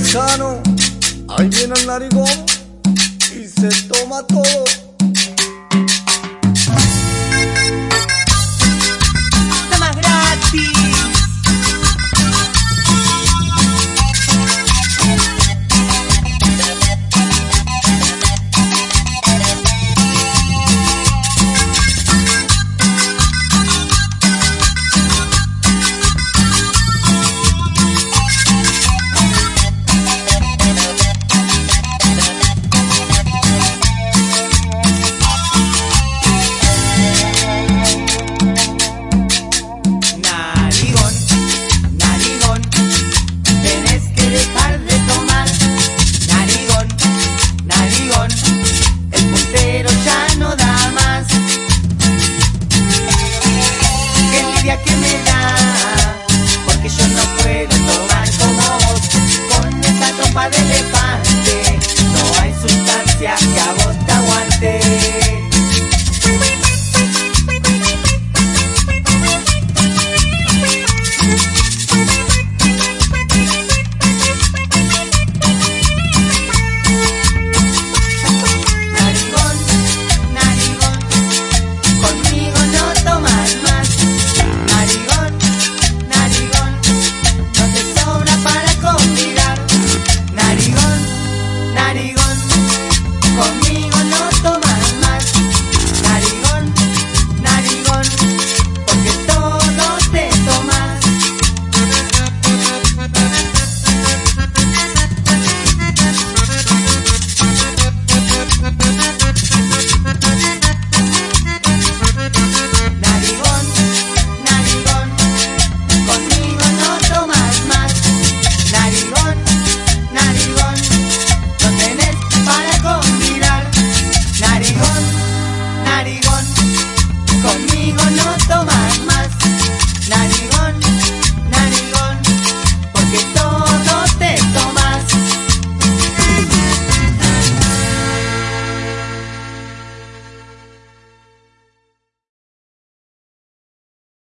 Lejano, ahí viene el narigón y se toma todo. que me da, porque yo no puedo tomar como vos, con esa trompa de elefante, no hay sustancia que a